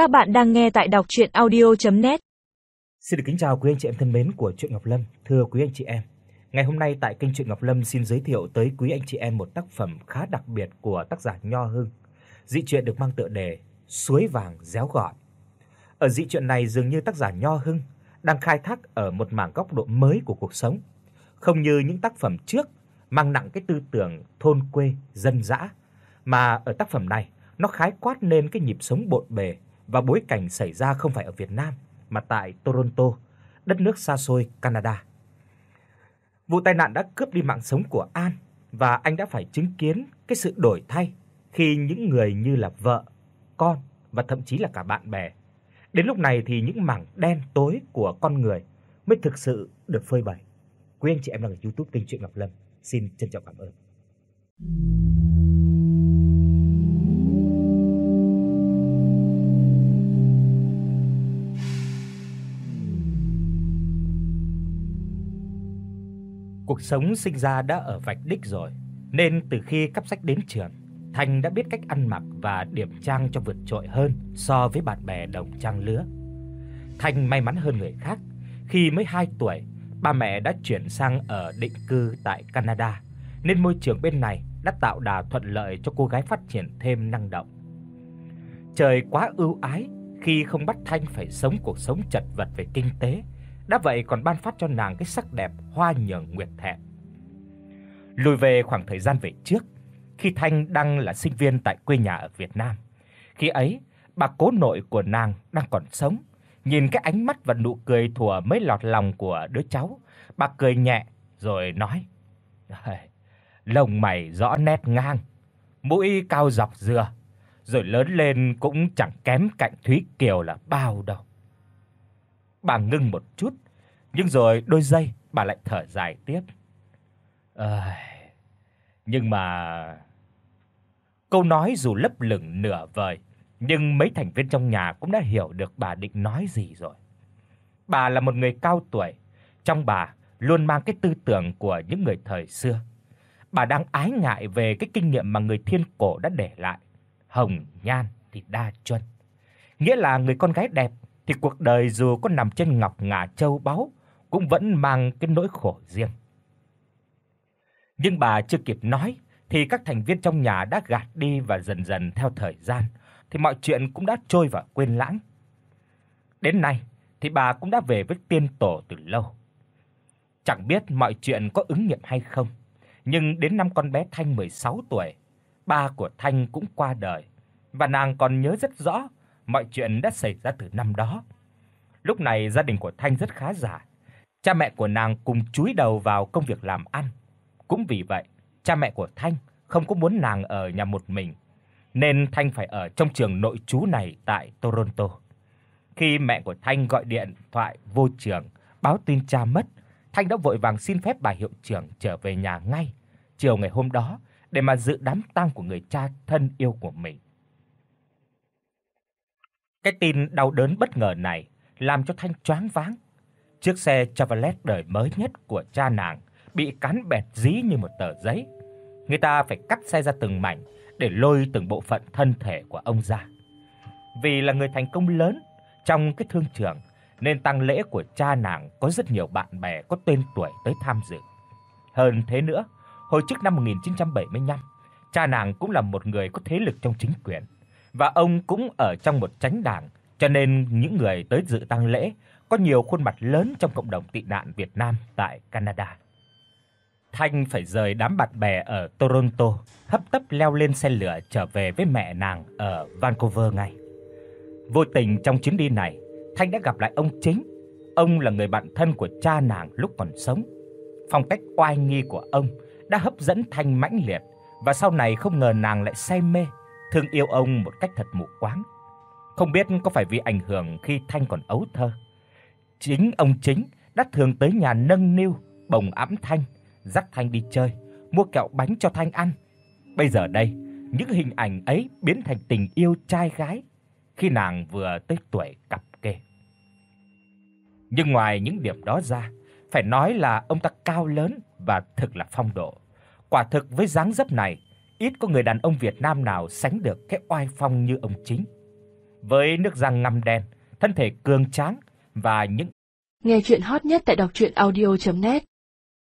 Các bạn đang nghe tại đọc audio net Xin được kính chào quý anh chị em thân mến của truyện Ngọc Lâm. Thưa quý anh chị em, ngày hôm nay tại kênh truyện Ngọc Lâm xin giới thiệu tới quý anh chị em một tác phẩm khá đặc biệt của tác giả Nho Hưng. Dị truyện được mang tựa đề Suối vàng réo gọi. Ở dị truyện này dường như tác giả Nho Hưng đang khai thác ở một mảng góc độ mới của cuộc sống, không như những tác phẩm trước mang nặng cái tư tưởng thôn quê dân dã, mà ở tác phẩm này nó khái quát nên cái nhịp sống bộn bề và bối cảnh xảy ra không phải ở Việt Nam mà tại Toronto, đất nước xa xôi Canada. Vụ tai nạn đã cướp đi mạng sống của An và anh đã phải chứng kiến cái sự đổi thay khi những người như là vợ, con và thậm chí là cả bạn bè. Đến lúc này thì những mảng đen tối của con người mới thực sự được phơi bày. Quý anh chị em đang ở YouTube kênh truyện Ngọc Lâm, xin trân trọng cảm ơn. Cuộc sống sinh ra đã ở vạch đích rồi, nên từ khi cấp sách đến trường, Thành đã biết cách ăn mặc và điểm trang cho vượt trội hơn so với bạn bè đồng trang lứa. Thành may mắn hơn người khác, khi mới 2 tuổi, ba mẹ đã chuyển sang ở định cư tại Canada, nên môi trường bên này đã tạo đà thuận lợi cho cô gái phát triển thêm năng động. Trời quá ưu ái khi không bắt Thanh phải sống cuộc sống chật vật về kinh tế đã vậy còn ban phát cho nàng cái sắc đẹp hoa nhường nguyệt thẹn. Lùi về khoảng thời gian về trước, khi Thanh đang là sinh viên tại quê nhà ở Việt Nam. Khi ấy, bà cố nội của nàng đang còn sống, nhìn cái ánh mắt và nụ cười thùa mới lọt lòng của đứa cháu, bà cười nhẹ rồi nói: "Lông mày rõ nét ngang, mũi cao dọc dừa, rồi lớn lên cũng chẳng kém cạnh Thúy Kiều là bao đâu." Bà ngưng một chút, nhưng rồi đôi giây bà lại thở dài tiếp. Ơi, nhưng mà câu nói dù lấp lửng nửa vời, nhưng mấy thành viên trong nhà cũng đã hiểu được bà định nói gì rồi. Bà là một người cao tuổi, trong bà luôn mang cái tư tưởng của những người thời xưa. Bà đang ái ngại về cái kinh nghiệm mà người thiên cổ đã để lại, hồng nhan thì đa chuẩn Nghĩa là người con gái đẹp thì cuộc đời dù có nằm trên ngọc ngà châu báu cũng vẫn mang cái nỗi khổ riêng. Nhưng bà chưa kịp nói thì các thành viên trong nhà đã gạt đi và dần dần theo thời gian thì mọi chuyện cũng đã trôi vào quên lãng. Đến nay thì bà cũng đã về với tiên tổ từ lâu. Chẳng biết mọi chuyện có ứng nghiệm hay không, nhưng đến năm con bé Thanh 16 tuổi, ba của Thanh cũng qua đời và nàng còn nhớ rất rõ mọi chuyện đã xảy ra từ năm đó. Lúc này gia đình của Thanh rất khá giả. Cha mẹ của nàng cùng chúi đầu vào công việc làm ăn. Cũng vì vậy, cha mẹ của Thanh không có muốn nàng ở nhà một mình, nên Thanh phải ở trong trường nội trú này tại Toronto. Khi mẹ của Thanh gọi điện thoại vô trường báo tin cha mất, Thanh đã vội vàng xin phép bà hiệu trưởng trở về nhà ngay chiều ngày hôm đó để mà dự đám tang của người cha thân yêu của mình. Cái tin đau đớn bất ngờ này làm cho Thanh choáng váng. Chiếc xe Chevrolet đời mới nhất của cha nàng bị cán bẹt dí như một tờ giấy. Người ta phải cắt xe ra từng mảnh để lôi từng bộ phận thân thể của ông ra. Vì là người thành công lớn trong cái thương trường nên tang lễ của cha nàng có rất nhiều bạn bè có tên tuổi tới tham dự. Hơn thế nữa, hồi trước năm 1975, cha nàng cũng là một người có thế lực trong chính quyền và ông cũng ở trong một chánh đảng, cho nên những người tới dự tang lễ có nhiều khuôn mặt lớn trong cộng đồng tị nạn Việt Nam tại Canada. Thanh phải rời đám bạn bè ở Toronto, hấp tấp leo lên xe lửa trở về với mẹ nàng ở Vancouver ngay. Vô tình trong chuyến đi này, Thanh đã gặp lại ông chính. Ông là người bạn thân của cha nàng lúc còn sống. Phong cách oai nghi của ông đã hấp dẫn Thanh mãnh liệt và sau này không ngờ nàng lại say mê thương yêu ông một cách thật mù quáng. Không biết có phải vì ảnh hưởng khi Thanh còn ấu thơ. Chính ông chính đã thường tới nhà nâng niu, bồng ẵm Thanh, dắt Thanh đi chơi, mua kẹo bánh cho Thanh ăn. Bây giờ đây, những hình ảnh ấy biến thành tình yêu trai gái khi nàng vừa tới tuổi cặp kê. Nhưng ngoài những điểm đó ra, phải nói là ông ta cao lớn và thực là phong độ. Quả thực với dáng dấp này, ít có người đàn ông Việt Nam nào sánh được cái oai phong như ông chính. với nước răng ngăm đen, thân thể cường tráng và những Nghe truyện hot nhất tại doctruyenaudio.net